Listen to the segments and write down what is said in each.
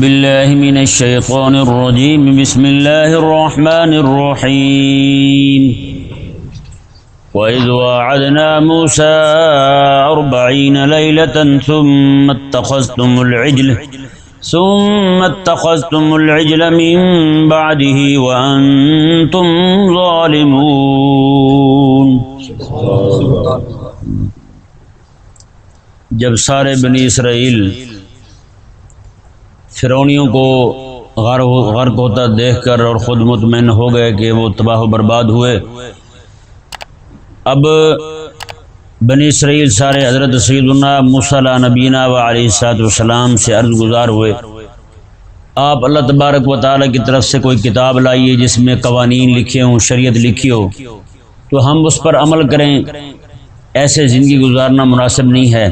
بالله من الشيطان الرجيم. بسم الله الرحمن الرحيم. وإذ وعدنا موسى أربعين ليلة ثم اتخذتم العجل ثم اتخذتم العجل من بعده وأنتم ظالمون. جب سارے بنی اسرائیل فرونیوں کو غرق ہوتا دیکھ کر اور خود مطمئن ہو گئے کہ وہ تباہ و برباد ہوئے۔ اب بنی اسرائیل سارے حضرت سید اللہ مصلی نبینہ و علیہ صاحب السلام سے عرض گزار ہوئے۔ آپ اللہ تبارک و تعالیٰ کی طرف سے کوئی کتاب لائیے جس میں قوانین لکھے ہوں، شریعت لکھی ہو، تو ہم اس پر عمل کریں۔ ایسے زندگی گزارنا مناسب نہیں ہے۔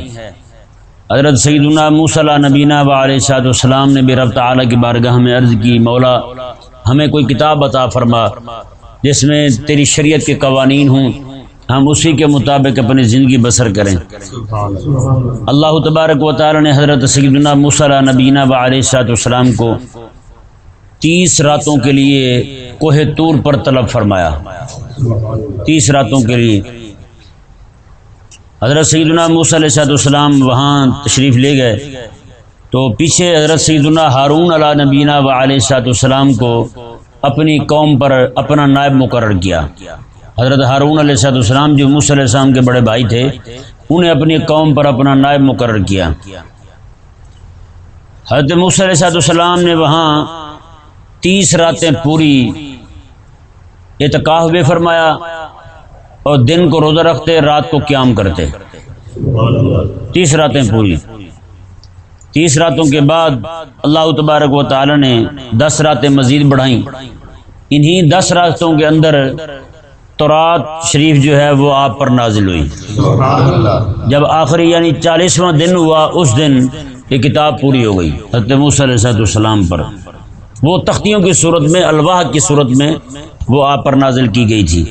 حضرت سیدنا موسیٰ نبینہ و علیہ صاحب السلام نے بھی رب تعالیٰ کی بارگاہ میں عرض کی، مولا، ہمیں کوئی کتاب عطا فرما، جس میں تیری شریعت کے قوانین ہوں، ہم اسی کے مطابق اپنی زندگی بسر کریں۔ اللہ تبارک و تعالی نے حضرت سیدنا موسیٰ نبینہ و علیہ صاحب السلام کو تیس راتوں کے لیے کوہ طور پر طلب فرمایا۔ تیس راتوں کے لیے۔ حضرت سیدنا موسیٰ علیہ السلام وہاں تشریف لے گئے۔ تو پیچھے حضرت سیدنا ہارون علیہ نبینہ و علیہ صاحب السلام کو اپنی قوم پر اپنا نائب مقرر کیا۔ حضرت ہارون علیہ صاحب السلام جو موسیٰ علیہ السلام کے بڑے بھائی تھے، انہیں اپنی قوم پر اپنا نائب مقرر کیا۔ حضرت موسیٰ علیہ صاحب السلام نے وہاں تیس راتیں پوری اعتکاف بھی فرمایا۔ اور دن کو روزہ رکھتے رات کو قیام کرتے۔ تیس راتیں پوری۔ تیس راتوں کے بعد اللہ تبارک و تعالی نے دس راتیں مزید بڑھائیں۔ انہی دس راتوں کے اندر تورات شریف جو ہے وہ آپ پر نازل ہوئی۔ جب آخری یعنی چالیسواں دن ہوا اس دن یہ کتاب پوری ہو گئی حضرت موسیٰ علیہ السلام پر۔ وہ تختیوں کی صورت میں الواح کی صورت میں وہ آپ پر نازل کی گئی تھی۔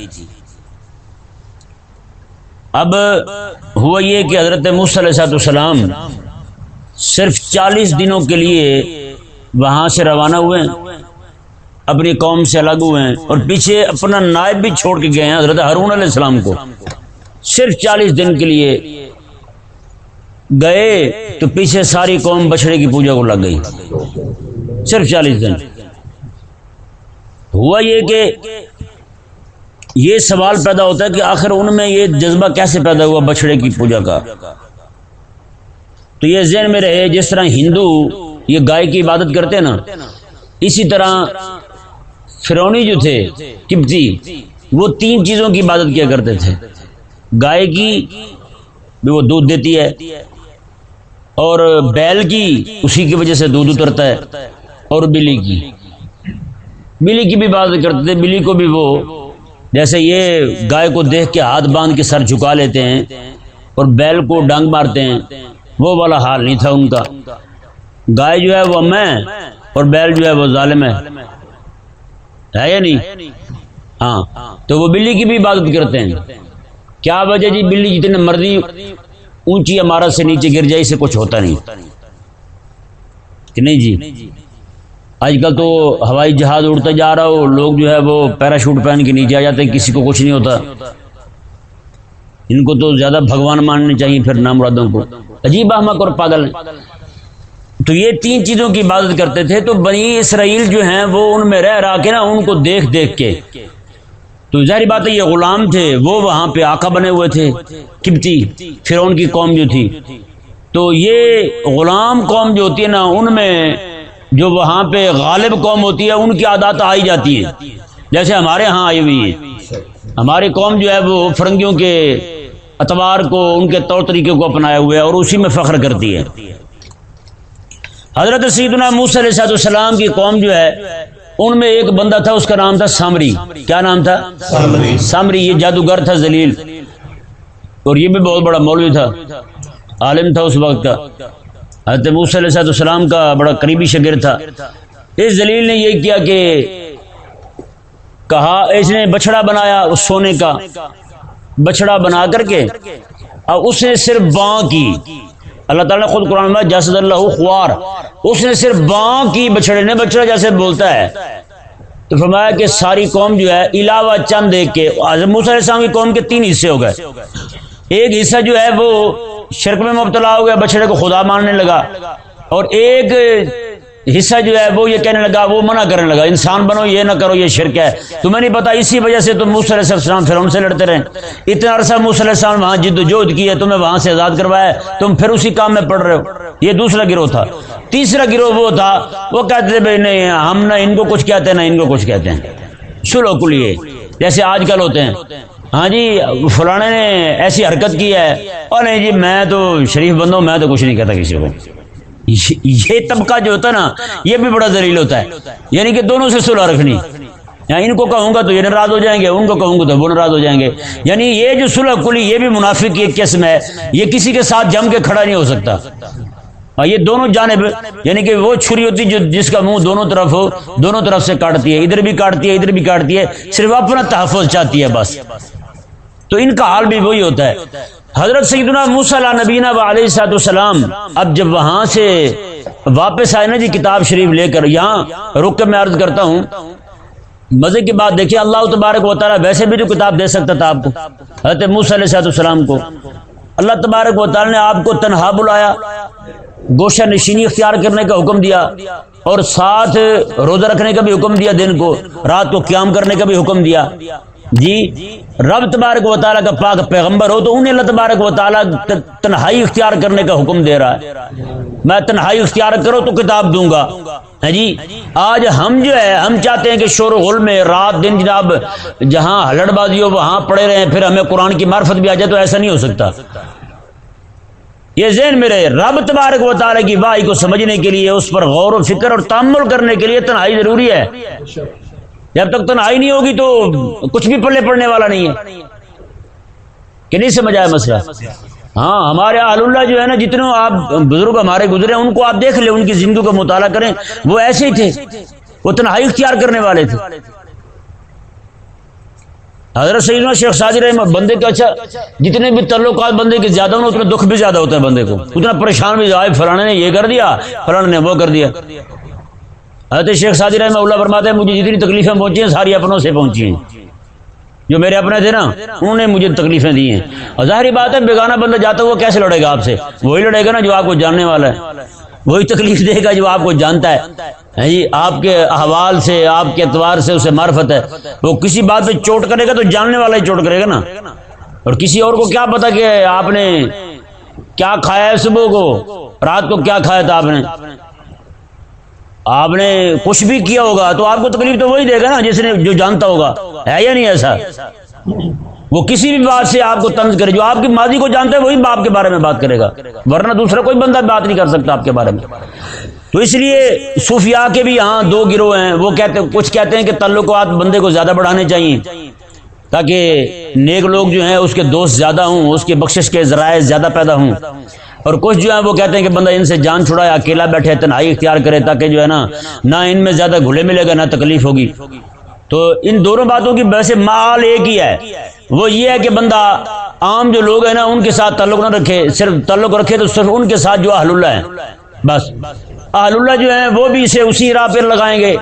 اب ہوا یہ کہ حضرت علیہ صاحب السلام صرف چالیس دنوں کے لیے وہاں سے روانہ ہوئے ہیں، اپنی قوم سے الگ ہوئے ہیں اور پیچھے اپنا نائب بھی چھوڑ کے گئے ہیں حضرت ہارون علیہ السلام کو۔ صرف چالیس دن کے لیے گئے تو پیچھے ساری قوم بچڑے کی پوجا کو لگ گئی۔ صرف چالیس دن۔ ہوا یہ کہ یہ سوال پیدا ہوتا ہے کہ آخر ان میں یہ جذبہ کیسے پیدا ہوا بچڑے کی پوجا کا؟ تو یہ ذہن میں رہے، جس طرح ہندو یہ گائے کی عبادت کرتے نا، اسی طرح فرونی جو تھے کبتی وہ تین چیزوں کی عبادت کیا کرتے تھے۔ گائے کی بھی وہ دودھ دیتی ہے اور بیل کی اسی کی وجہ سے دودھ اترتا ہے اور بلی کی۔ بلی کی بھی عبادت کرتے تھے، بلی کو بھی وہ جیسے یہ گائے کو دیکھ کے ہاتھ باندھ کے سر جھکا لیتے ہیں اور بیل کو ڈانگ مارتے ہیں، وہ والا حال نہیں تھا ان کا۔ گائے جو ہے وہ میں اور بیل جو ہے وہ ظالم ہے۔ ہے یا نہیں؟ ہاں۔ تو وہ بلی کی بھی عبادت کرتے ہیں۔ کیا وجہ جی بلی جتنے مرضی اونچی عمارت سے نیچے گر جائے سے کچھ ہوتا نہیں۔ کہ نہیں جی؟ آج کل تو ہوائی جہاز اڑتا جا رہا ہو، لوگ جو ہے وہ پیراشوٹ پہن کے نیچے آ جاتے ہیں، کسی کو کچھ نہیں ہوتا۔ ان کو تو زیادہ بھگوان ماننے چاہیے پھر نام مرادوں کو۔ عجیب احمق اور پاگل۔ تو یہ تین چیزوں کی عبادت کرتے تھے۔ تو بنی اسرائیل جو ہیں، وہ ان میں رہ رہا کے نا، ان کو دیکھ دیکھ کے۔ تو ظاہری بات ہے، یہ غلام تھے، وہ وہاں پہ آقا بنے ہوئے تھے۔ کبتی فرعون کی قوم جو تھی۔ تو یہ غلام قوم جو ہوتی ہے نا، ان میں جو وہاں پہ غالب قوم ہوتی ہے ان کی عادات آئی جاتی ہے جیسے ہمارے ہاں آئی ہوئی ہے ہماری قوم جو ہے وہ فرنگیوں کے اتوار کو ان کے طور طریقے کو اپنایا ہوا ہے اور اسی میں فخر کرتی ہے۔ حضرت سیدنا موسی علیہ السلام کی قوم جو ہے ان میں ایک بندہ تھا اس کا نام تھا سامری۔ کیا نام تھا؟ سامری۔ یہ جادوگر تھا زلیل اور یہ بھی بہت بڑا مولوی تھا عالم تھا اس وقت کا۔ حضرت موسی علیہ السلام کا بڑا قریبی شگر تھا۔ اس دلیل نے یہ کیا کہ کہا، اس نے بچڑا بنایا اس سونے کا بچڑا بنا کر کے، اور اس نے صرف باں کی۔ اللہ تعالیٰ نے خود قرآن میں جسد اللہ خوار۔ اس نے صرف باں کی بچڑے نے بچڑا جیسے بولتا ہے۔ تو فرمایا کہ ساری قوم جو ہے، علاوہ چند ایک کے علیہ السلام کی قوم کے تین حصے ہو گئے۔ ایک حصہ جو ہے وہ شرک میں مبتلا ہو گیا، بچڑے کو خدا ماننے لگا۔ اور ایک حصہ جو ہے وہ یہ کہنے لگا، وہ منع کرنے لگا۔ انسان بنو، یہ نہ کرو، یہ شرک ہے۔ تمہیں نہیں پتا، اسی وجہ سے تم علیہ السلام پھر ہم سے لڑتے رہے۔ اتنا عرصہ علیہ السلام وہاں جد و جہد کی ہے، تمہیں وہاں سے آزاد کروایا تم پھر اسی کام میں پڑھ رہے ہو۔ یہ دوسرا گروہ تھا۔ تیسرا گروہ وہ تھا، وہ کہتے تھے بھائی نہیں، ہم نہ ان کو کچھ کہتے ہیں، نہ ان کو کچھ کہتے ہیں۔ سلو کلیے جیسے آج کل ہوتے ہیں۔ ہاں جی فلانے نے ایسی حرکت کی ہے۔ اور نہیں جی میں تو شریف بندوں، میں تو کچھ نہیں کہتا کسی کو۔ یہ طبقہ جو ہوتا ہے نا، یہ بھی بڑا ذلیل ہوتا ہے۔ یعنی کہ دونوں سے صلح رکھنی۔ یا ان کو کہوں گا تو یہ ناراض ہو جائیں گے، ان کو کہوں گا تو وہ ناراض ہو جائیں گے۔ یعنی یہ جو صلح کلی، یہ بھی منافق کی ایک قسم ہے۔ یہ کسی کے ساتھ جم کے کھڑا نہیں ہو سکتا۔ اور یہ دونوں جانب یعنی کہ وہ چھری ہوتی جو جس کا منہ دونوں طرف ہو، دونوں طرف سے کاٹتی ہے۔ ادھر بھی کاٹتی ہے، ادھر بھی کاٹتی ہے۔ صرف اپنا تحفظ چاہتی ہے بس۔ تو ان کا حال بھی وہی ہوتا ہے۔ حضرت سیدنا موسیٰ نبینہ و علیہ صاحب السلام اب جب وہاں سے واپس آئے نا جی کتاب شریف لے کر، یہاں رک کے میں عرض کرتا ہوں، مزے کی بات دیکھیے، اللہ تبارک و تعالیٰ ویسے بھی جو کتاب دے سکتا تھا آپ کو، حضرت موسیٰ علیہ صاحب السلام کو۔ اللہ تبارک و تعالیٰ نے آپ کو تنہا بلایا گوشہ نشینی اختیار کرنے کا حکم دیا اور ساتھ روزہ رکھنے کا بھی حکم دیا، دن کو، رات کو قیام کرنے کا بھی حکم دیا۔ جی رب تبارک و تعالیٰ کا پاک پیغمبر ہو تو انہیں اللہ تبارک و تعالیٰ تنہائی اختیار کرنے کا حکم دے رہا ہے۔ میں تنہائی اختیار کرو تو کتاب دوں گا۔ ہاں جی آج ہم جو ہے، ہم چاہتے ہیں کہ شور غل میں رات دن جناب جہاں ہلڑ بازی ہو وہاں پڑے رہے پھر ہمیں قرآن کی معرفت بھی آ جائے تو ایسا نہیں ہو سکتا۔ یہ ذہن میں رہے، رب تبارک و تعالیٰ کی وائی کو سمجھنے کے لیے، اس پر غور و فکر اور تعمل کرنے کے لیے تنہائی ضروری ہے۔ جب تک تنہائی نہیں ہوگی تو کچھ بھی پلے پڑنے والا نہیں ہے۔ کہ نہیں سمجھ آیا مسئلہ؟ ہاں ہمارے آل اللہ جو ہے نا، جتنے آپ بزرگ ہمارے گزرے، ان کو آپ دیکھ لیں، ان کی زندگی کا مطالعہ کریں۔ وہ ایسے ہی تھے۔ وہ تنہائی اختیار کرنے والے تھے۔ حضرت سیدنا شیخ ساجر رحمہ بندے کے اچھا جتنے بھی تعلقات بندے کے زیادہ ہوں اتنا دکھ بھی زیادہ ہوتا ہے بندے کو۔ اتنا پریشان بھی، آئے، فلانے نے یہ کر دیا، فلانے نے وہ کر دیا۔ حضرت شیخ سادی رحمہ اللہ فرماتے ہیں، مجھے جتنی تکلیفیں پہنچی ہیں، ساری اپنوں سے پہنچی ہیں۔ جو میرے اپنے تھے نا، انہوں نے مجھے تکلیفیں دی ہیں۔ اور ظاہری بات ہے، بیگانہ بندہ جاتا وہ کیسے لڑے گا آپ سے؟ وہی لڑے گا نا جو آپ کو جاننے والا ہے۔ وہی تکلیف دے گا جو آپ کو جانتا ہے۔ جی آپ کے احوال سے، آپ کے اعتبار سے اسے معرفت ہے۔ وہ کسی بات پہ چوٹ کرے گا تو جاننے والا ہی چوٹ کرے گا نا۔ اور کسی اور کو کیا پتا کہ آپ نے کیا کھایا ہے صبح کو؟ رات کو کیا کھایا تھا آپ نے؟ آپ نے کچھ بھی کیا ہوگا تو آپ کو تکلیف تو وہی دے گا نا جس نے جو جانتا ہوگا۔ ہے یا نہیں ایسا؟ وہ کسی بھی بات سے آپ کو تنز کرے، جو آپ کی ماضی کو جانتا ہے، وہی باپ کے بارے میں بات کرے گا۔ ورنہ دوسرا کوئی بندہ بات نہیں کر سکتا آپ کے بارے میں۔ تو اس لیے صوفیاء کے بھی یہاں دو گروہ ہیں۔ وہ کہتے، کچھ کہتے ہیں کہ تعلقات بندے کو زیادہ بڑھانے چاہیے، تاکہ نیک لوگ جو ہیں، اس کے دوست زیادہ ہوں، اس کے بخشش کے ذرائع زیادہ پیدا ہوں۔ اور کچھ جو ہے وہ کہتے ہیں کہ بندہ ان سے جان چھڑائے، اکیلا بیٹھے، تنہائی اختیار کرے تاکہ جو ہے نا، نہ ان میں زیادہ گھلے ملے گا، نہ تکلیف ہوگی۔ تو ان دونوں باتوں کی ویسے مال ایک ہی ہے۔ وہ یہ ہے کہ بندہ عام جو لوگ ہیں نا، ان کے ساتھ تعلق نہ رکھے، صرف تعلق رکھے تو صرف ان کے ساتھ جو اہل اللہ ہے بس۔ اہل اللہ جو ہیں وہ بھی اسے اسی راہ پر لگائیں گے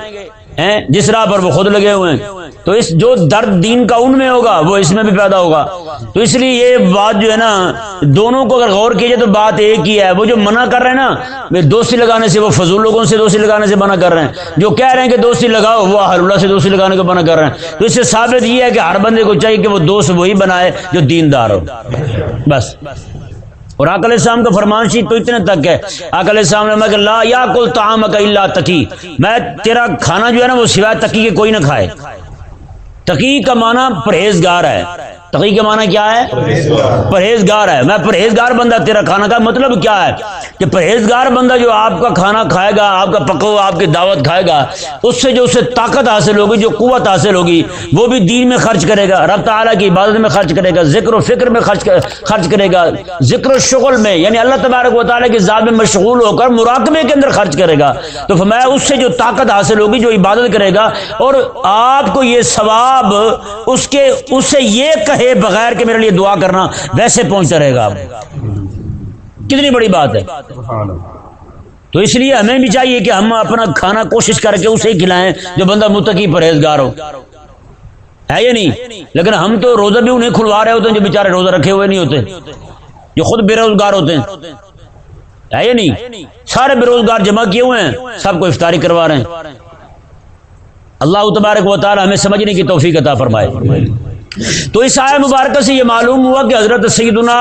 جس راہ پر وہ خود لگے ہوئے ہیں۔ تو اس جو درد دین کا ان میں ہوگا، وہ اس میں بھی پیدا ہوگا۔ تو اس لیے یہ بات جو ہے نا، دونوں کو اگر غور کیجیے تو بات ایک ہی ہے۔ وہ جو منع کر رہے ہیں نا دوستی لگانے سے، وہ فضول لوگوں سے دوستی لگانے سے منع کر رہے ہیں۔ جو کہہ رہے ہیں کہ دوستی لگاؤ، وہ اللہ سے دوستی لگانے کو منع کر رہے ہیں۔ تو اس سے ثابت یہ ہے کہ ہر بندے کو چاہیے کہ وہ دوست وہی بنائے جو دیندار ہو۔ بس۔ اور آکل السلام کا فرمان شیت تو اتنے تک ہے۔ آکل السلام نے کہ لا یا کل تعام کا اللہ تکی میں تیرا کھانا جو ہے نا، وہ سوائے تکی کے کوئی نہ کھائے۔ تقی کا معنی پرہیزگار ہے۔ تقی کا معنی کیا ہے؟ پرہیزگار ہے۔ میں پرہیزگار بندہ تیرا کھانا کا مطلب کیا ہے؟ کہ پرہیزگار بندہ جو آپ کا کھانا کھائے گا، آپ کا پکو، آپ کی دعوت کھائے گا، اس سے جو اسے طاقت حاصل ہوگی، جو قوت حاصل ہوگی، وہ بھی دین میں خرچ کرے گا، رب تعالیٰ کی عبادت میں خرچ کرے گا، ذکر و فکر میں خرچ خرچ کرے گا، ذکر و شغل میں یعنی اللہ تبارک و تعالیٰ کی ذات میں مشغول ہو کر مراقبے کے اندر خرچ کرے گا۔ تو میں اس سے جو طاقت حاصل ہوگی، جو عبادت کرے گا، اور آپ کو یہ ثواب اس کے، اس سے یہ کہے بغیر کہ میرے لیے دعا کرنا، ویسے پہنچتا رہے گا آپ۔ کتنی بڑی بات ہے۔ تو اس لیے ہمیں بھی چاہیے کہ ہم اپنا کھانا کوشش کر کے اسے کھلائیں جو بندہ متقی پرہیزگار ہو۔ ہے یا نہیں؟ لیکن ہم تو روزہ بھی انہیں کھلوا رہے ہوتے ہیں جو بیچارے روزہ رکھے ہوئے نہیں ہوتے۔ جو خود بے روزگار ہوتے ہیں۔ ہے یا نہیں؟ سارے بے روزگار جمع کیے ہوئے ہیں، سب کو افطاری کروا رہے ہیں۔ اللہ تبارک و تعالی ہمیں سمجھنے کی توفیق عطا فرمائے۔ تو اس آئے مبارکہ سے یہ معلوم ہوا کہ حضرت سیدنا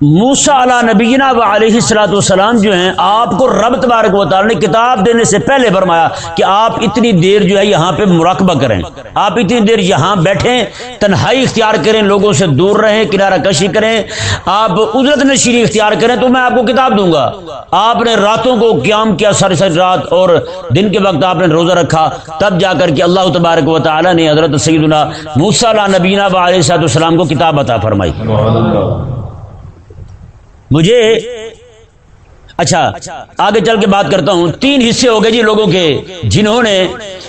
موسا علیہ نبینا و علیہ السلاۃ والسلام جو ہیں، آپ کو رب تبارک و تعالی نے کتاب دینے سے پہلے فرمایا کہ آپ اتنی دیر جو ہے یہاں پہ مراقبہ کریں۔ آپ اتنی دیر یہاں بیٹھیں، تنہائی اختیار کریں، لوگوں سے دور رہیں، کنارہ کشی کریں۔ آپ اجرت نشینی اختیار کریں تو میں آپ کو کتاب دوں گا۔ آپ نے راتوں کو قیام کیا، ساری ساری رات، اور دن کے وقت آپ نے روزہ رکھا۔ تب جا کر کے اللہ تبارک و تعالی نے حضرت سیدنا موسا علیہ نبینا و علیہ السلاۃ والسلام کو کتاب عطا فرمائی۔ مجھے اچھا آگے چل کے بات کرتا ہوں۔ تین حصے ہو گئے جی لوگوں کے، جنہوں نے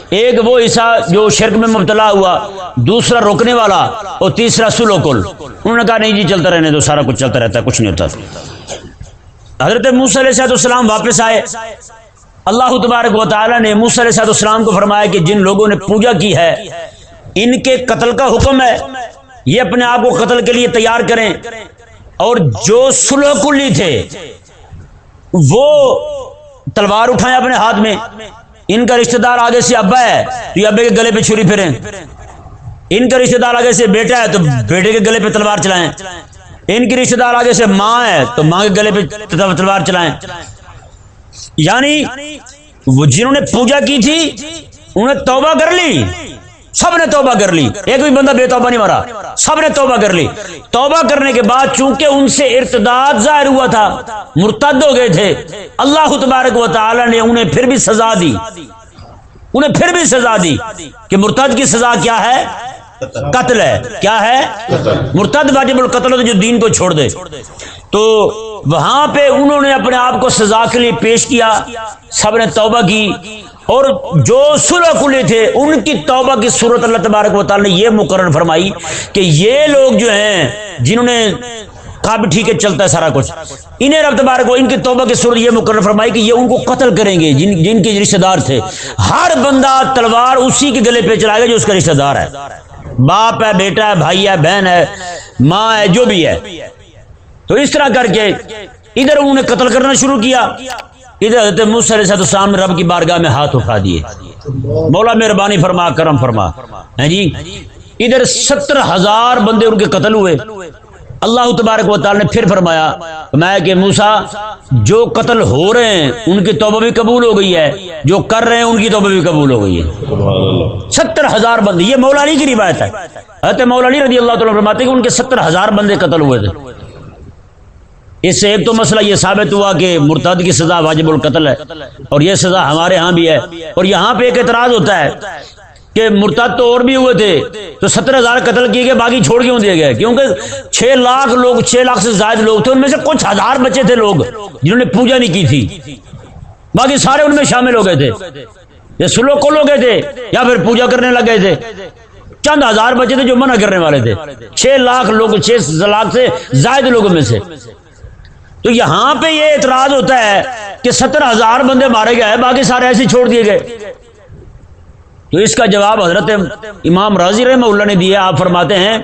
ایک وہ حصہ جو شرک میں مبتلا ہوا، دوسرا روکنے والا اور تیسرا سلو کل۔ انہوں نے کہا، نہیں جی چلتا رہنے تو سارا کچھ چلتا رہتا ہے، کچھ نہیں ہوتا۔ حضرت علیہ صاحب السلام واپس آئے۔ اللہ تبارک و تعالیٰ نے موسی علیہ صاحب السلام کو فرمایا کہ جن لوگوں نے پوجا کی ہے، ان کے قتل کا حکم ہے۔ یہ اپنے آپ کو قتل کے لیے تیار کریں۔ اور جو سلو کلی تھے، وہ تلوار اٹھائیں اپنے ہاتھ میں۔ ان کا رشتہ دار آگے سے ابا ہے، تو یہ ابے کے گلے پہ چھری پھریں۔ ان کا رشتہ دار آگے سے بیٹا ہے، تو بیٹے کے گلے پہ تلوار چلائیں۔ ان کی رشتہ دار آگے سے ماں ہے، تو ماں کے گلے پہ تلوار چلائیں۔ یعنی وہ جنہوں نے پوجا کی تھی، انہوں نے توبہ کر لی۔ سب نے توبہ کر لی۔ ایک بھی بندہ بے توبہ نہیں مرا سب نے توبہ کر لی۔ توبہ کرنے کے بعد چونکہ ان سے ارتداد ظاہر ہوا تھا، مرتد ہو گئے تھے، اللہ تبارک و تعالی نے انہیں پھر بھی سزا دی۔ انہیں پھر بھی سزا دی کہ مرتد کی سزا کیا ہے؟ قتل ہے۔ کیا ہے؟ مرتد واجب القتل جو دین کو چھوڑ دے۔ تو وہاں پہ انہوں نے اپنے آپ کو سزا کے لیے پیش کیا، سب نے توبہ کی۔ اور جو سلح کلے تھے، ان کی توبہ کی صورت اللہ تبارک و تعالی نے یہ مقرر فرمائی کہ یہ لوگ جو ہیں، جنہوں نے کہا بھی ٹھیک ہے، چلتا ہے سارا کچھ۔ انہیں رب تبارک کو ان کی توبہ کی صورت یہ مقرر فرمائی کہ یہ ان کو قتل کریں گے، جن جن کے رشتہ دار تھے۔ ہر بندہ تلوار اسی کے گلے پہ چلائے گا جو اس کا رشتہ دار ہے۔ باپ ہے، بیٹا ہے، بھائی ہے، بہن ہے، ماں ہے، جو بھی ہے۔ تو اس طرح کر کے ادھر انہوں نے قتل کرنا شروع کیا۔ ادھر حضرت موسیٰ علیہ السلام رب کی بارگاہ میں ہاتھ اٹھا دیے۔ مولا مہربانی فرما، کرم فرما۔ ہے جی؟ ادھر ستر ہزار بندے ان کے قتل ہوئے۔ اللہ تبارک و تعالی نے پھر فرمایا میں کہ موسا جو قتل ہو رہے ہیں، ان کی توبہ بھی قبول ہو گئی ہے، جو کر رہے ہیں، ان کی توبہ بھی قبول ہو گئی ہے۔ ستر ہزار بندے، یہ مولا علی کی روایت ہے۔ حضرت مولا علی رضی اللہ تعالیٰ فرماتے کہ ان کے ستر ہزار بندے قتل ہوئے تھے۔ اس سے ایک تو مسئلہ یہ ثابت ہوا کہ مرتد کی سزا واجب القتل ہے، اور یہ سزا ہمارے ہاں بھی ہے، اور یہاں پہ ایک اعتراض ہوتا ہے کہ مرتد تو اور بھی ہوئے تھے، تو ستر ہزار قتل کیے گئے، باقی چھوڑ کیوں دیے گئے؟ کیونکہ چھ لاکھ لوگ، چھ لاکھ سے زائد لوگ تھے، ان میں سے کچھ ہزار بچے تھے لوگ، جنہوں نے پوجا نہیں کی تھی۔ باقی سارے ان میں شامل ہو گئے تھے۔ یہ سلو کو لوگ گئے تھے، یا پھر پوجا کرنے لگ گئے تھے۔ چند ہزار بچے تھے جو منع کرنے والے تھے۔ چھ لاکھ لوگ، چھ لاکھ سے زائد لوگوں میں سے۔ تو یہاں پہ یہ اعتراض ہوتا ہے کہ ستر ہزار بندے مارے گئے، باقی سارے ایسے چھوڑ دیے گئے۔ تو اس کا جواب حضرت امام راضی رحمہ اللہ نے دیا آپ فرماتے ہیں،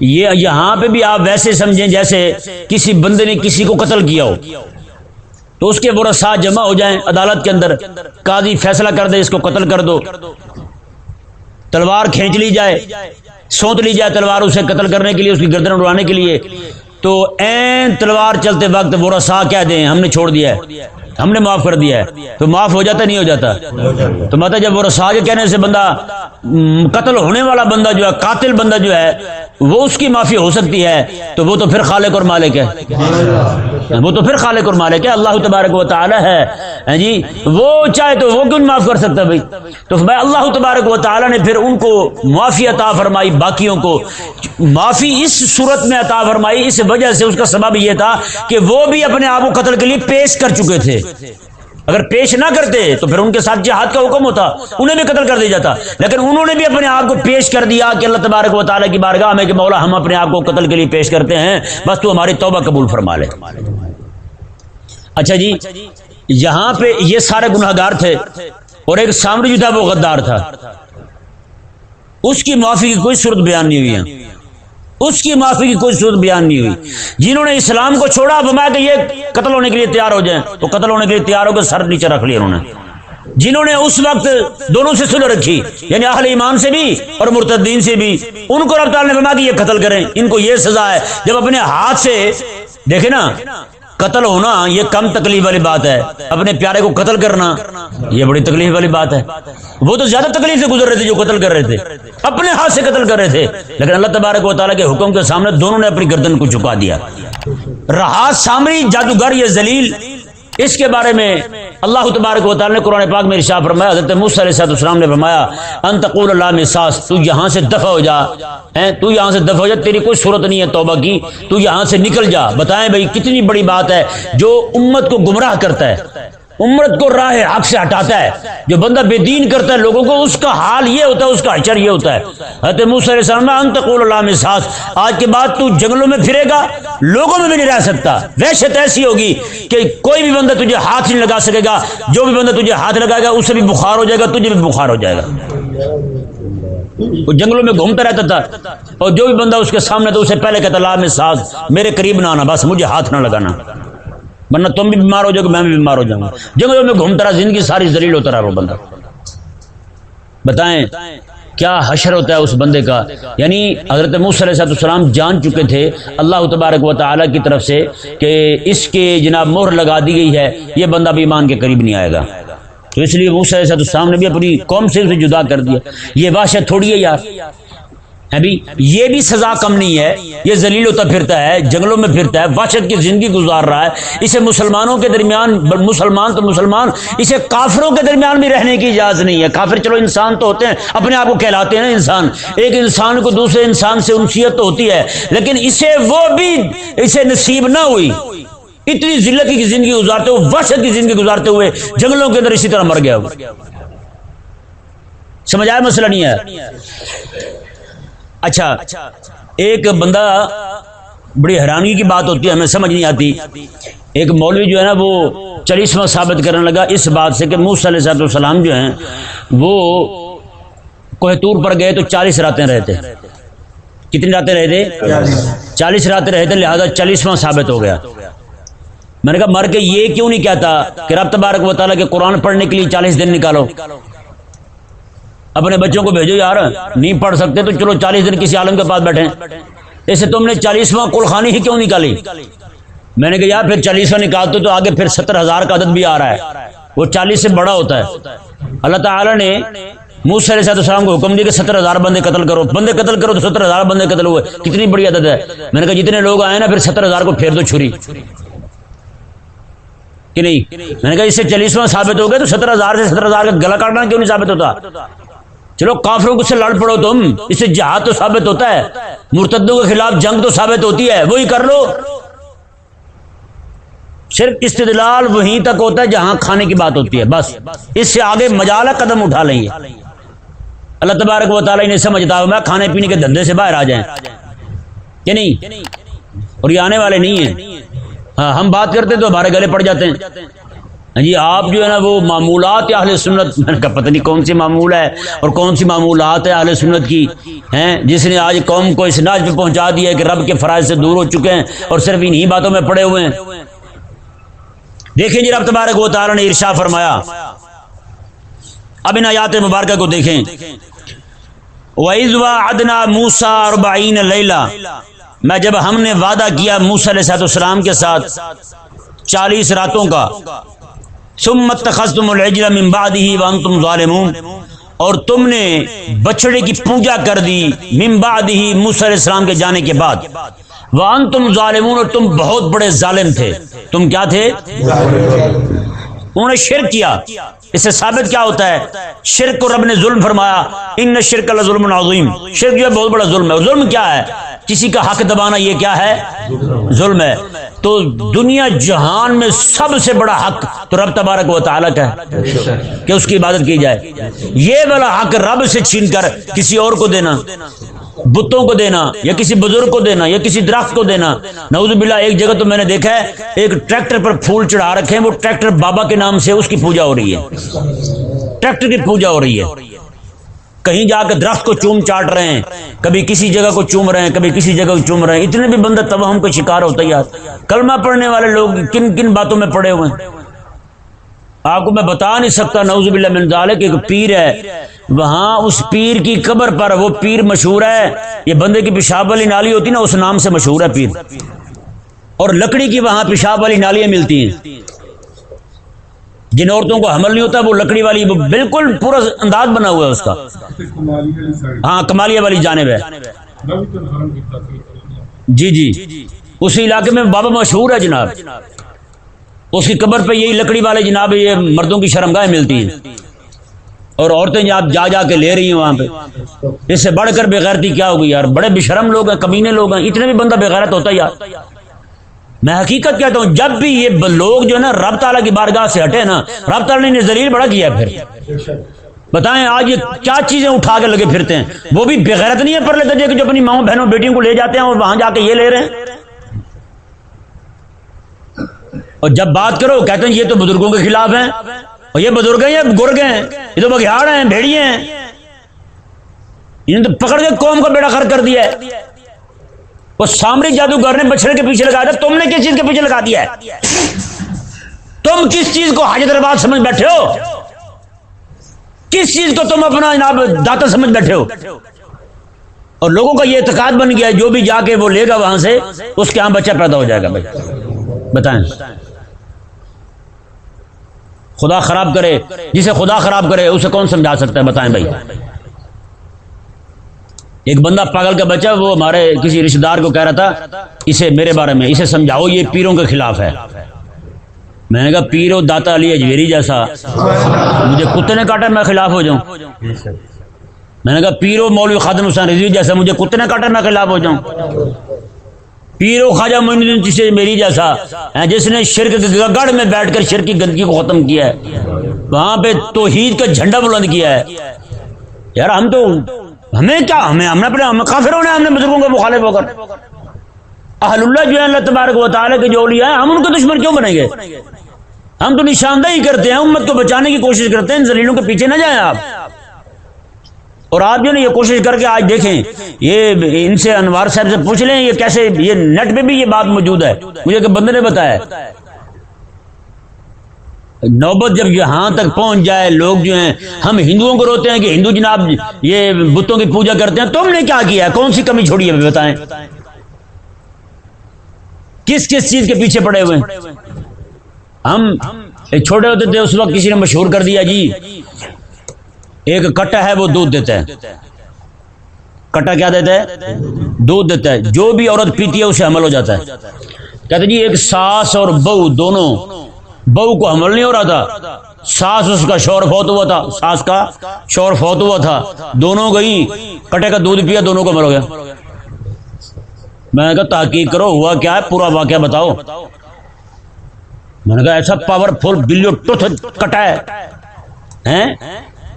یہ یہاں پہ بھی آپ ویسے سمجھیں جیسے کسی بندے نے کسی کو قتل کیا ہو۔ تو اس کے برا جمع ہو جائیں، عدالت کے اندر قاضی فیصلہ کر دے، اس کو قتل کر دو۔ تلوار کھینچ لی جائے، سونت لی جائے تلوار اسے قتل کرنے کے لیے، اس کی گردن اڑانے کے لیے۔ تو این تلوار چلتے وقت برا سا کہہ دیں، ہم نے چھوڑ دیا ہے۔ ہم نے معاف کر دیا ہے۔ تو معاف ہو جاتا نہیں ہو جاتا۔ تو ماتا جب وہ رسا کے کہنے سے بندہ قتل ہونے والا بندہ جو ہے، قاتل بندہ جو ہے، وہ اس کی معافی ہو سکتی ہے، تو وہ تو پھر خالق اور مالک ہے۔ وہ تو پھر خالق اور مالک ہے، اللہ تبارک و تعالی ہے۔ ہاں جی؟ وہ چاہے تو وہ کیوں معاف کر سکتا بھائی؟ تو میں اللہ تبارک و تعالی نے پھر ان کو معافی عطا فرمائی باقیوں کو۔ معافی اس صورت میں عطا فرمائی، اس وجہ سے اس کا سبب یہ تھا کہ وہ بھی اپنے آپ کو قتل کے لیے پیش کر چکے تھے۔ اگر پیش نہ کرتے تو پھر ان کے ساتھ جہاد کا حکم ہوتا، انہیں بھی قتل کر دیا جاتا۔ لیکن انہوں نے بھی اپنے آپ کو پیش کر دیا کہ اللہ تبارک و تعالیٰ کی بارگاہ میں کہ مولا ہم اپنے آپ کو قتل کے لیے پیش کرتے ہیں، بس تو ہماری توبہ قبول فرما لے۔ اچھا جی یہاں پہ یہ سارے گناہ گار تھے اور ایک سامری جو تھا وہ غدار تھا۔ اس کی معافی کی کوئی صورت بیان نہیں ہوئی ہے۔ اس کی معافی کی کوئی صورت بیان نہیں ہوئی۔ جنہوں نے اسلام کو چھوڑا کہ یہ قتل ہونے کے لیے تیار ہو جائیں۔ تو قتل ہونے کے لیے تیار ہو کے سر نیچے رکھ لیا انہوں نے۔ جنہوں نے اس وقت دونوں سے سلو رکھی یعنی اہل ایمان سے بھی اور مرتدین سے بھی۔ ان کو رب تعالیٰ نے کہ یہ قتل کریں، ان کو یہ سزا ہے۔ جب اپنے ہاتھ سے، دیکھیں نا قتل ہونا یہ کم تکلیف والی بات ہے۔ اپنے پیارے کو قتل کرنا، یہ بڑی تکلیف والی بات ہے۔ وہ تو زیادہ تکلیف سے گزر رہے تھے جو قتل کر رہے تھے۔ اپنے ہاتھ سے قتل کر رہے تھے۔ لیکن اللہ تبارک و تعالیٰ کے حکم کے سامنے دونوں نے اپنی گردن کو چکا دیا۔ رہا سامری جادوگر یہ ذلیل اس کے بارے میں اللہ تبارک و تعالی نے قرآن پاک میں ارشاد فرمایا، حضرت موسیٰ علیہ السلام نے فرمایا، ان تقول اللہ میں ساس، تو یہاں سے دفع ہو جا۔ تو یہاں سے دفع ہو جا، تیری کوئی صورت نہیں ہے توبہ کی، تو یہاں سے نکل جا۔ بتائیں بھائی، کتنی بڑی بات ہے، جو امت کو گمراہ کرتا ہے۔ امرت کو راہ حق سے ہٹاتا ہے۔ جو بندہ بے دین کرتا ہے لوگوں کو، اس کا حال یہ ہوتا ہے، اس کا اچر یہ ہوتا ہے۔ حضرت موسیٰ علیہ السلام انتقول اللہ میں ساس آج کے بعد تو جنگلوں میں پھرے گا، لوگوں میں بھی نہیں رہ سکتا۔ وحشت ایسی ہوگی کہ کوئی بھی بندہ تجھے ہاتھ نہیں لگا سکے گا، جو بھی بندہ تجھے ہاتھ لگائے گا اسے بھی بخار ہو جائے گا، تجھے بھی بخار ہو جائے گا۔ وہ جنگلوں میں گھومتا رہتا تھا اور جو بھی بندہ اس کے سامنے تو اسے پہلے کہتا لا میں ساز میرے قریب نہ آنا، بس مجھے ہاتھ نہ لگانا۔ ورنہ تم بھی بیمار ہو جاؤ گے، میں بھی بیمار ہو جاؤں گا۔ جنگلوں میں گھومتا رہا، زندگی ساری زلیل ہوتا رہا وہ بندہ۔ بتائیں، کیا حشر ہوتا ہے اس بندے کا؟ یعنی حضرت علیہ السلام جان چکے تھے اللہ تبارک و تعالیٰ کی طرف سے کہ اس کے جناب مہر لگا دی گئی ہے، یہ بندہ بھی ایمان کے قریب نہیں آئے گا۔ تو اس لیے علیہ السلام نے بھی اپنی قوم سے اسے جدا کر دیا۔ یہ بادشاہ تھوڑی ہے یار۔ ابھی یہ بھی سزا کم نہیں ہے، یہ ذلیل ہوتا پھرتا ہے، جنگلوں میں پھرتا ہے، وحشت کی زندگی گزار رہا ہے۔ اسے مسلمانوں کے درمیان، مسلمان تو مسلمان، اسے کافروں کے درمیان بھی رہنے کی اجازت نہیں ہے۔ کافر چلو انسان تو ہوتے ہیں، اپنے آپ کو کہلاتے ہیں نا انسان۔ ایک انسان کو دوسرے انسان سے انسیت تو ہوتی ہے، لیکن اسے وہ بھی، اسے نصیب نہ ہوئی۔ اتنی ذلت کی زندگی گزارتے ہوئے، وحشت کی زندگی گزارتے ہوئے جنگلوں کے اندر اسی طرح مر گیا سمجھ آیا مسئلہ نہیں ہے؟ اچھا ایک بندہ بڑی حیرانگی کی بات ہوتی ہے، ہمیں سمجھ نہیں آتی۔ ایک مولوی جو ہے نا، وہ چالیسواں ثابت کرنے لگا اس بات سے کہ منہ علیہ صاحب السلام جو ہیں، وہ کوہتور پر گئے تو چالیس راتیں رہے تھے۔ کتنی راتیں رہے تھے؟ چالیس راتیں رہے تھے، لہٰذا چالیسواں ثابت ہو گیا۔ میں نے کہا، مر کے یہ کیوں نہیں کہتا کہ رب تبارک و تعالیٰ کہ قرآن پڑھنے کے لیے چالیس دن نکالو؟ اپنے بچوں کو بھیجو یار، نہیں پڑھ سکتے تو چلو چالیس دن کسی عالم کے پاس بیٹھے۔ ایسے تم نے چالیسواں کلخانی ہی کیوں نکالی؟ میں نے کہا، یار پھر چالیسواں نکالتے تو آگے پھر ستر ہزار کا عدد بھی آ رہا ہے۔ وہ چالیس سے بڑا ہوتا ہے۔ اللہ تعالیٰ نے موس علیہ السلام کو حکم دیا کہ ستر ہزار بندے قتل کرو۔ بندے قتل کرو تو ستر ہزار بندے قتل ہوئے۔ کتنی بڑی عدد ہے۔ میں نے کہا، جتنے لوگ آئے نا پھر ستر ہزار کو پھیر دو چھری۔ کہ نہیں؟ میں نے کہا، اس سے چالیسواں ثابت ہو گیا تو ستر ہزار سے ستر ہزار کا گلا کاٹنا کیوں نہیں ثابت ہوتا؟ چلو کافروں کو سے لڑ پڑو تم۔ اس سے جہاد تو ثابت ہوتا ہے۔ مرتدوں کے خلاف جنگ تو ثابت ہوتی ہے۔ وہی کر لو۔ صرف استدلال وہیں تک ہوتا ہے جہاں کھانے کی بات ہوتی ہے۔ بس۔ اس سے آگے مجالہ قدم اٹھا لیں گے۔ اللہ تبارک و تعالیٰ انہیں سمجھتا ہوں میں کھانے پینے کے دھندے سے باہر آ جائیں۔ کہ نہیں؟ اور یہ آنے والے نہیں ہیں۔ ہاں ہم بات کرتے تو ہمارے گلے پڑ جاتے ہیں۔ ہاں جی آپ جو ہے نا وہ معمولات اہل سنت، میں نے کہا پتہ نہیں کون سی معمول ہے اور کون سی معمولات ہے اہل سنت کی، ہیں؟ جس نے آج قوم کو اس ناج پہ پہنچا دیا کہ رب کے فرائض سے دور ہو چکے ہیں اور صرف انہی باتوں میں پڑے ہوئے ہیں۔ دیکھیں جی رب تبارک و تعالی نے ارشا فرمایا۔ اب ان آیات مبارکہ کو دیکھیں۔ وَإِذْ وَعَدْنَا مُوسَى أَرْبَعِينَ لَيْلًا۔ میں جب ہم نے وعدہ کیا موسیٰ علیہ السلام کے ساتھ چالیس راتوں کا سمت تخصم الجر ممبادی وانتم ظالمون. اور تم نے بچڑے کی پوجا کر دی ممبادی موسی علیہ السلام کے جانے کے بعد. وان تم ظالمون اور تم بہت بڑے ظالم تھے. تم کیا تھے؟ انہوں نے شرک کیا. اس سے ثابت کیا ہوتا ہے؟ شرک کو رب نے ظلم فرمایا. ان شرک اللہ ظلم عظیم. شرک جو ہے بہت بڑا ظلم ہے. ظلم کیا ہے؟ کسی کا حق دبانا یہ کیا ہے؟ ظلم ہے۔ تو دنیا جہان میں سب سے بڑا حق تو رب تبارک و تعالیٰ کا ہے کہ اس کی عبادت کی جائے۔ یہ والا حق رب سے چھین کر کسی اور کو دینا، بتوں کو دینا یا کسی بزرگ کو دینا یا کسی درخت کو دینا۔ نعوذ باللہ، ایک جگہ تو میں نے دیکھا ہے، ایک ٹریکٹر پر پھول چڑھا رکھے ہیں، وہ ٹریکٹر بابا کے نام سے اس کی پوجا ہو رہی ہے۔ ٹریکٹر کی پوجا ہو رہی ہے۔ کہیں جا کے درخت کو چوم چاٹ رہے ہیں، کبھی کسی جگہ کو چوم رہے ہیں، کبھی کسی جگہ کو چوم رہے ہیں۔ اتنے بھی بندہ تب ہم کو شکار ہوتا ہی کلمہ پڑھنے والے لوگ کن کن باتوں میں پڑے ہوئے ہیں؟ آپ کو میں بتا نہیں سکتا نوز باللہ من ذالک، ایک پیر ہے۔ وہاں اس پیر کی قبر پر وہ پیر مشہور ہے۔ یہ بندے کی پیشاب والی نالی ہوتی نا، اس نام سے مشہور ہے پیر۔ اور لکڑی کی وہاں پیشاب والی نالیاں ملتی ہیں۔ جن عورتوں کو حمل نہیں ہوتا، وہ لکڑی والی بالکل پورا انداز بنا ہوا ہے اس کا۔ ہاں کمالیہ والی جانب ہے۔ جی جی۔ اسی علاقے میں بابا مشہور ہے جناب۔ اس کی قبر پہ یہی لکڑی والے جناب یہ مردوں کی شرمگاہیں ملتی ہیں۔ اور عورتیں جا جا کے لے رہی ہیں وہاں پہ۔ اس سے بڑھ کر بےغیرتی کیا ہوگی یار؟ بڑے بشرم لوگ ہیں کمینے لوگ ہیں۔ اتنے بھی بندہ بےغیرت ہوتا ہے یار۔ میں حقیقت کہتا ہوں، جب بھی یہ لوگ جو ہے نا رب تعالیٰ کی بارگاہ سے ہٹے نا، رب تعالیٰ نے زلیل بڑا کیا پھر۔ بتائیں، آج یہ کیا چیزیں اٹھا کے لگے پھرتے ہیں؟ وہ بھی بغیرت نہیں ہے پر لیتے کہ جو اپنی ماؤں بہنوں بیٹیوں کو لے جاتے ہیں اور وہاں جا کے یہ لے رہے ہیں؟ اور جب بات کرو، کہتے ہیں، یہ تو بزرگوں کے خلاف ہیں۔ اور یہ بزرگ ہیں، یہ گرگ ہیں، یہ تو بگیاڑ ہیں بھیڑیے ہیں۔ انہوں تو پکڑ کے قوم کا بیڑا خر کر دیا ہے۔ وہ سامری جادوگر نے بچڑے کے پیچھے لگا دیا تم نے کس چیز کے پیچھے لگا دیا ہے؟ تم کس چیز کو حاجت رباد سمجھ بیٹھے ہو؟ کس چیز کو تم اپنا جناب داتا سمجھ بیٹھے ہو؟ اور لوگوں کا یہ اعتقاد بن گیا جو بھی جا کے وہ لے گا وہاں سے، اس کے یہاں بچہ پیدا ہو جائے گا بھائی۔ بتائیں۔ خدا خراب کرے، جسے خدا خراب کرے، اسے کون سمجھا سکتا ہے؟ بتائیں بھائی۔ ایک بندہ پاگل کا بچہ، وہ ہمارے کسی رشتے دار کو کہہ رہا تھا، اسے میرے بارے میں، اسے سمجھاؤ، یہ پیروں کے خلاف ہے۔ میں نے کہا، پیر و داتا علی اجویری جیسا۔ مجھے کتے نے کاٹا، میں خلاف ہو جاؤں۔ میں نے کہا، پیر و مولوی خادم حسین رضوی جیسا، مجھے کتے نے کاٹا، میں خلاف ہو جاؤں۔ پیر و خواجہ معین الدین جسے میری جیسا ہے جس نے شرک کے گڑھ میں بیٹھ کر شرک کی گندگی کو ختم کیا ہے۔ وہاں پہ توحید کا جھنڈا بلند کیا ہے۔ یار، ہم تو ہمیں کیا؟ ہمیں ہم نے اپنے ہم کافر ہم نے بزرگوں کا مخالف ہو کر۔ اہل اللہ جو ہے اللہ تبارک و تعالیٰ کے جو اولیاء ہیں، ہم ان کے دشمن کیوں بنیں گے؟ ہم تو نشاندہی کرتے ہیں، امت کو بچانے کی کوشش کرتے ہیں، ان زلیلوں کے پیچھے نہ جائیں آپ۔ اور آپ جو نا، یہ کوشش کر کے آج دیکھیں، یہ ان سے انوار صاحب سے پوچھ لیں، یہ کیسے، یہ نیٹ پہ بھی یہ بات موجود ہے۔ مجھے کہ بندے نے بتایا نوبت جب یہاں تک پہنچ جائے، لوگ جو ہیں، ہم ہندوؤں کو روتے ہیں کہ ہندو جناب یہ بتوں کی پوجا کرتے ہیں، تم نے کیا کیا؟ ہے کون سی کمی چھوڑی ہے؟ بتائیں۔ کس کس چیز کے پیچھے پڑے ہوئے؟ ہم چھوٹے ہوتے تھے، اس وقت کسی نے مشہور کر دیا جی ایک کٹا ہے، وہ دودھ دیتا ہے۔ کٹا کیا دیتا ہے؟ دودھ دیتا ہے۔ جو بھی عورت پیتی ہے، اسے حمل ہو جاتا ہے۔ کہتے جی ایک ساس اور بہو دونوں بہو کو حمل نہیں ہو رہا تھا۔ ساس اس کا شور فوت ہوا تھا۔ ساس کا شور فوت ہوا تھا۔ دونوں گئی کٹے کا دودھ پیا، دونوں کو مر گیا۔ میں نے کہا تحقیق کرو، ہوا کیا ہے؟ پورا واقعہ بتاؤ۔ میں نے کہا، ایسا پاور فل بلیو ٹوتھ کٹا ہے۔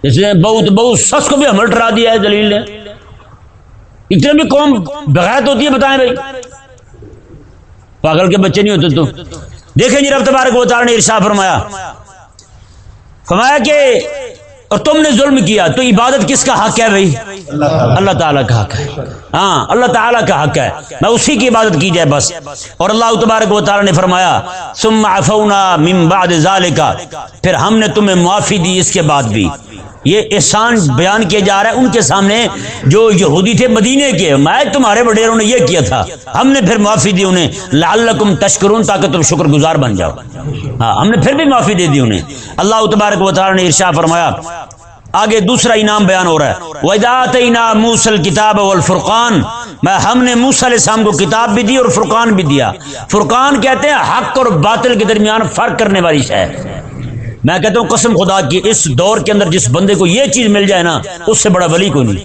اس نے بہت بہت سس کو بھی حمل ٹرا دیا ہے دلیل نے۔ اتنے بھی قوم بغیرت ہوتی ہے، بتائیں بھائی۔ پاگل کے بچے نہیں ہوتے تو۔ دیکھیں جی رب تبارک و تعالی نے ارشاد فرمایا۔ فرمایا کہ اور تم نے ظلم کیا، تو عبادت کس کا حق ہے بھائی؟ اللہ تعالیٰ کا حق ہے۔ ہاں اللہ تعالیٰ کا حق ہے۔ میں اسی کی عبادت کی جائے بس۔ اور اللہ تبارک و تعالیٰ نے فرمایا، ثم عفونا من بعد ذالک پھر ہم نے تمہیں معافی دی اس کے بعد بھی۔ یہ احسان بیان کیا جا رہا ہے ان کے سامنے جو یہودی تھے مدینے کے۔ میں تمہارے وڈیروں نے یہ کیا تھا۔ ہم نے پھر معافی دی انہیں۔ لعلکم تشکرون تاکہ تم شکر گزار بن جاؤ۔ ہاں ہم نے پھر بھی معافی دے دی انہیں۔ اللہ تبارک و تعالی نے ارشا فرمایا، آگے دوسرا انعام بیان ہو رہا ہے۔ وجات موسل کتاب والفرقان، میں ہم نے موسل علیہ السلام کو کتاب بھی دی اور فرقان بھی دیا۔ فرقان کہتے ہیں حق اور باطل کے درمیان فرق کرنے والی شہر میں کہتا ہوں قسم خدا کی، اس دور کے اندر جس بندے کو یہ چیز مل جائے نا، اس سے بڑا ولی کو نہیں۔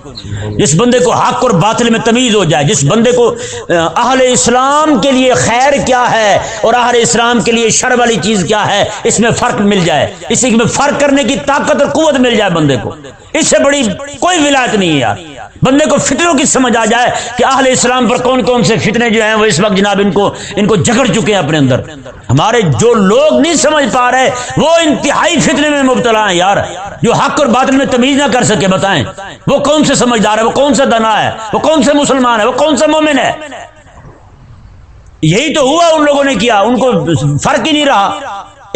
جس بندے کو حق اور باطل میں تمیز ہو جائے، جس بندے کو اہل اسلام کے لیے خیر کیا ہے اور اہل اسلام کے لیے شر والی چیز کیا ہے، اس میں فرق مل جائے۔ اس میں فرق کرنے کی طاقت اور قوت مل جائے بندے کو۔ اس سے بڑی کوئی ولایت نہیں ہے یار۔ بندے کو فتنوں کی سمجھ آ جائے کہ اہل اسلام پر کون کون سے فتنے جو ہیں وہ اس وقت جناب ان کو ان کو جگڑ چکے ہیں اپنے اندر۔ ہمارے جو لوگ نہیں سمجھ پا رہے، وہ انتہائی فتنے میں مبتلا ہیں، یار۔ جو حق اور باطل میں تمیز نہ کر سکے، بتائیں۔ وہ کون سے سمجھدار ہے وہ کون سا دنا ہے وہ کون سے مسلمان ہے وہ کون سا مومن ہے یہی تو ہوا ان لوگوں نے کیا۔ ان کو فرق ہی نہیں رہا۔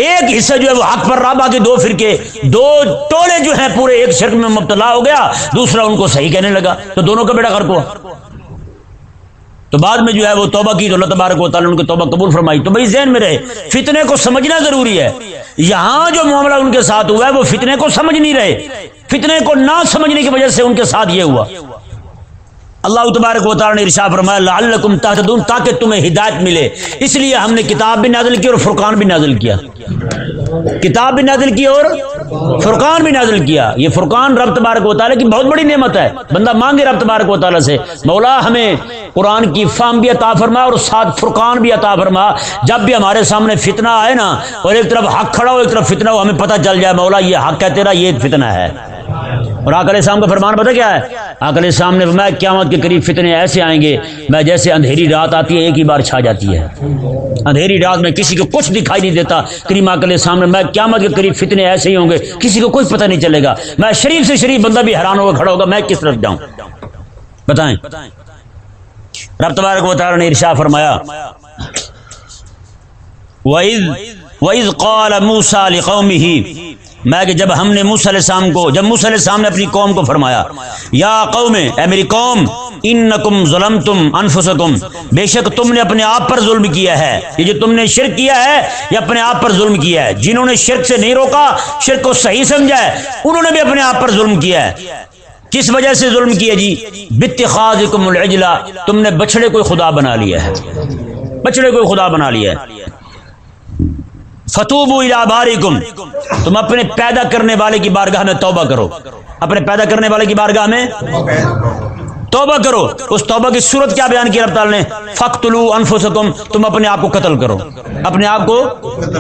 ایک حصہ جو ہے وہ حق پر رہا باقی دو فرقے، دو ٹولے جو ہیں پورے ایک شرک میں مبتلا ہو گیا، دوسرا ان کو صحیح کہنے لگا۔ تو دونوں کا بیٹا غرق ہوا۔ تو بعد میں جو ہے وہ توبہ کی تو اللہ تبارک و تعالیٰ ان کی توبہ قبول فرمائی۔ تو بھائی ذہن میں رہے، فتنے کو سمجھنا ضروری ہے۔ یہاں جو معاملہ ان کے ساتھ ہوا ہے، وہ فتنے کو سمجھ نہیں رہے۔ فتنے کو نہ سمجھنے کی وجہ سے ان کے ساتھ یہ ہوا۔ اللہ تبارک و تعالی نے ارشاد فرمایا، لعلکم تهتدون، تاکہ تمہیں ہدایت ملے۔ اس لیے ہم نے کتاب بھی نازل کی اور فرقان بھی نازل کیا۔ کتاب بھی نازل کی اور فرقان بھی نازل کیا۔ یہ فرقان رب تبارک و تعالی کی بہت بڑی نعمت ہے۔ بندہ مانگے رب تبارک و تعالی سے۔ مولا ہمیں قرآن کی فام بھی عطا فرما اور ساتھ فرقان بھی عطا فرما۔ جب بھی ہمارے سامنے فتنہ آئے نا اور ایک طرف حق کھڑا ہو، ایک طرف فتنہ ہو، ہمیں پتہ چل جائے، مولا یہ حق ہے، تیرا یہ فتنہ ہے۔ اور آکل السلام کا فرمان پتہ کیا ہے؟ آکل السلام نے فرمایا، قیامت کے قریب فتنے ایسے آئیں گے، میں جیسے اندھیری رات آتی ہے، ایک ہی بار چھا جاتی ہے۔ اندھیری رات میں کسی کو کچھ دکھائی نہیں دیتا۔ کریم آکل السلام نے میں قیامت کے قریب فتنے ایسے ہی ہوں گے، کسی کو کوئی پتہ نہیں چلے گا۔ میں شریف سے شریف بندہ بھی حیران ہوگا، کھڑا ہوگا، میں کس طرف جاؤں؟ بتائیں۔ رب تبارک و تعالی نے ارشاد فرمایا، وَإِذْ وَإِذْ قَالَ مُوسَى لِقَوْمِهِ میں کہ جب ہم نے موسی علیہ السلام کو جب موسی علیہ السلام نے اپنی قوم کو فرمایا، یا قوم، اے میری قوم، انکم ظلمتم انفسکم۔ بے شک تم نے اپنے آپ پر ظلم کیا ہے۔ یہ جو تم نے شرک کیا ہے، یہ اپنے آپ پر ظلم کیا ہے۔ جنہوں نے شرک سے نہیں روکا، شرک کو صحیح سمجھا ہے، انہوں نے بھی اپنے آپ پر ظلم کیا ہے۔ کس وجہ سے ظلم کیا جی؟ بتخاذکم العجلہ تم نے بچڑے کوئی خدا بنا لیا ہے۔ بچڑے کوئی خدا بنا لیا ہے۔ فتوب بارکم تم اپنے پیدا کرنے والے کی بارگاہ میں توبہ کرو. اپنے پیدا کرنے والے کی بارگاہ میں توبہ کرو. اس توبہ کی صورت کیا بیان کیا رب تعالی نے؟ فقتلوا انفسکم. تم اپنے آپ کو قتل کرو. اپنے آپ کو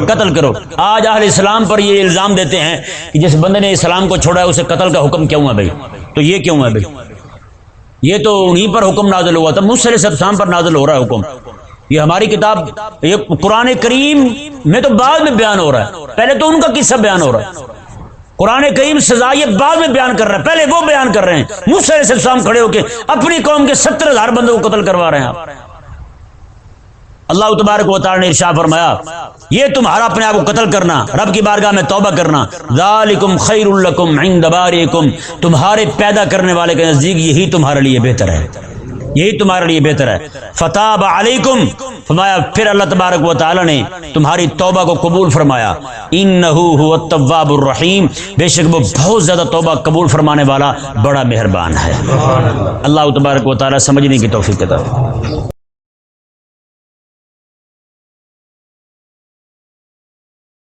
قتل کرو. آج اہل اسلام پر یہ الزام دیتے ہیں کہ جس بندے نے اسلام کو چھوڑا ہے، اسے قتل کا حکم کیوں ہے بھائی؟ تو یہ کیوں ہے بھائی؟ یہ تو انہیں پر حکم نازل ہوا تھا مجھ سے سب پر نازل ہو رہا ہے حکم۔ یہ ہماری کتاب، یہ قرآن کریم میں تو بعد میں بیان ہو رہا ہے۔ پہلے تو ان کا قصہ بیان ہو رہا ہے۔ قرآن کریم سزا یہ بعد میں بیان کر رہا ہے۔ پہلے وہ بیان کر رہے ہیں۔ مجھ سے السلام کھڑے ہو کے اپنی قوم کے ستر ہزار بندوں کو قتل کروا رہے ہیں آپ۔ اللہ تبارک و تعالی نے ارشاد فرمایا، یہ تمہارا اپنے آپ کو قتل کرنا، رب کی بارگاہ میں توبہ کرنا، ذالکم خیر لکم عند بارئکم۔ تمہارے پیدا کرنے والے کے نزدیک یہی تمہارے لیے بہتر ہے۔ یہی تمہارے لیے بہتر ہے۔ فتح علیکم فرمایا پھر اللہ تبارک و تعالی نے تمہاری توبہ کو قبول فرمایا۔ هو التواب الرحیم بے شک وہ بہت زیادہ توبہ قبول فرمانے والا بڑا مہربان ہے۔ اللہ۔ تبارک و تعالی سمجھنے کی توفیق عطا